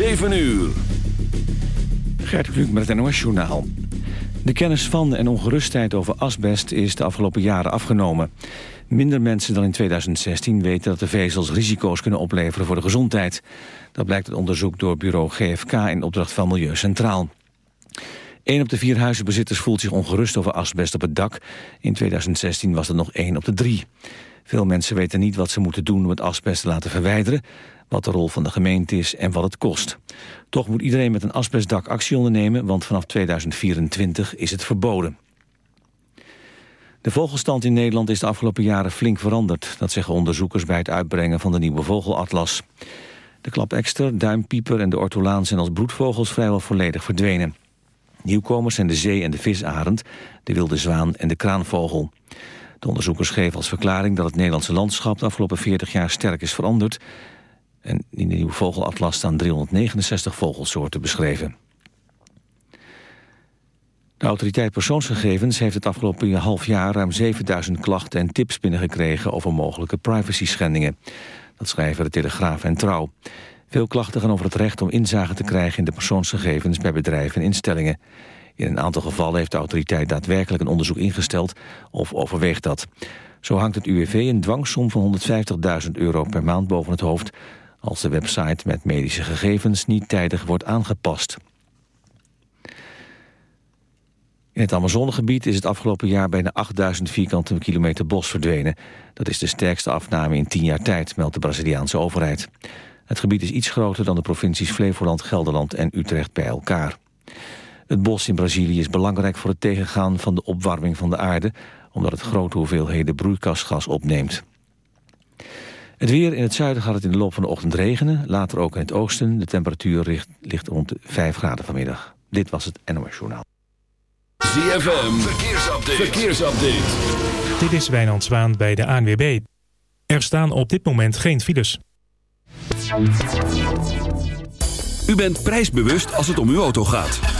7 uur. Gert Kluk met het NOS-journaal. De kennis van en ongerustheid over asbest is de afgelopen jaren afgenomen. Minder mensen dan in 2016 weten dat de vezels risico's kunnen opleveren voor de gezondheid. Dat blijkt uit onderzoek door bureau GFK in opdracht van Milieu Centraal. Een op de vier huizenbezitters voelt zich ongerust over asbest op het dak. In 2016 was dat nog één op de drie. Veel mensen weten niet wat ze moeten doen om het asbest te laten verwijderen... wat de rol van de gemeente is en wat het kost. Toch moet iedereen met een asbestdak actie ondernemen... want vanaf 2024 is het verboden. De vogelstand in Nederland is de afgelopen jaren flink veranderd. Dat zeggen onderzoekers bij het uitbrengen van de nieuwe vogelatlas. De klapekster, duimpieper en de ortolaan zijn als broedvogels vrijwel volledig verdwenen. Nieuwkomers zijn de zee- en de visarend, de wilde zwaan en de kraanvogel. De onderzoekers geven als verklaring dat het Nederlandse landschap de afgelopen 40 jaar sterk is veranderd. En in de nieuwe vogelatlas staan 369 vogelsoorten beschreven. De autoriteit persoonsgegevens heeft het afgelopen half jaar ruim 7000 klachten en tips binnengekregen over mogelijke privacy-schendingen. Dat schrijven de Telegraaf en Trouw. Veel klachten gaan over het recht om inzage te krijgen in de persoonsgegevens bij bedrijven en instellingen. In een aantal gevallen heeft de autoriteit daadwerkelijk een onderzoek ingesteld of overweegt dat. Zo hangt het UWV een dwangsom van 150.000 euro per maand boven het hoofd als de website met medische gegevens niet tijdig wordt aangepast. In het Amazonegebied is het afgelopen jaar bijna 8000 vierkante kilometer bos verdwenen. Dat is de sterkste afname in 10 jaar tijd, meldt de Braziliaanse overheid. Het gebied is iets groter dan de provincies Flevoland, Gelderland en Utrecht bij elkaar. Het bos in Brazilië is belangrijk voor het tegengaan van de opwarming van de aarde... omdat het grote hoeveelheden broeikasgas opneemt. Het weer in het zuiden gaat het in de loop van de ochtend regenen. Later ook in het oosten. De temperatuur ligt, ligt rond de 5 graden vanmiddag. Dit was het NOS Journaal. ZFM, verkeersupdate. verkeersupdate. Dit is Wijnand Zwaan bij de ANWB. Er staan op dit moment geen files. U bent prijsbewust als het om uw auto gaat.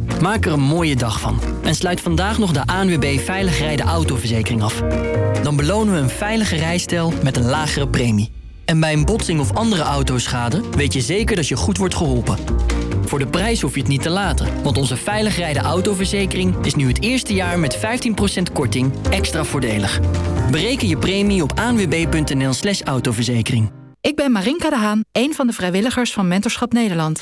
Maak er een mooie dag van. En sluit vandaag nog de ANWB Veilig Rijden Autoverzekering af. Dan belonen we een veilige rijstijl met een lagere premie. En bij een botsing of andere autoschade weet je zeker dat je goed wordt geholpen. Voor de prijs hoef je het niet te laten, want onze Veilig Rijden Autoverzekering is nu het eerste jaar met 15% korting extra voordelig. Bereken je premie op anwb.nl slash autoverzekering. Ik ben Marinka de Haan, een van de vrijwilligers van Mentorschap Nederland.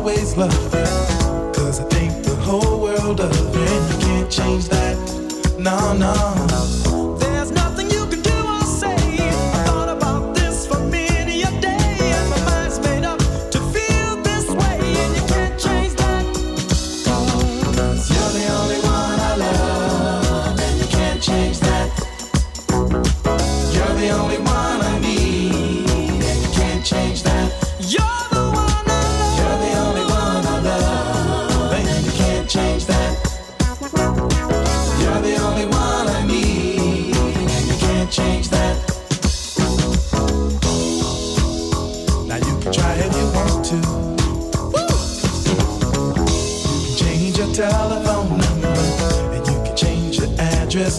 Always love you. Cause I think the whole world of you. And you can't change that. No, no.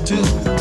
Too.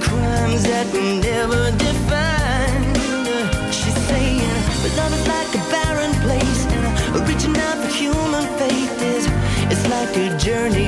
crimes that we never defined. She's saying, but love is like a barren place, and reaching out for human faith is, it's like a journey.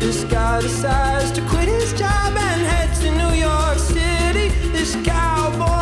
This guy decides to quit his job and heads to New York City. This cowboy.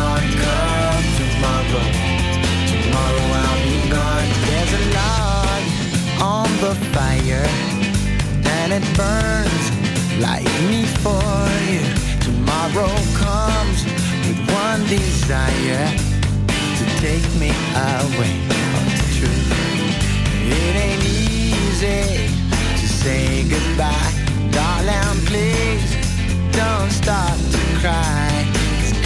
Of. Come tomorrow, tomorrow I'll be gone. There's a log on the fire, and it burns like me for you. Tomorrow comes with one desire to take me away. Oh, it's true. It ain't easy to say goodbye, darling. Please don't start to cry.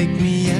Take me away.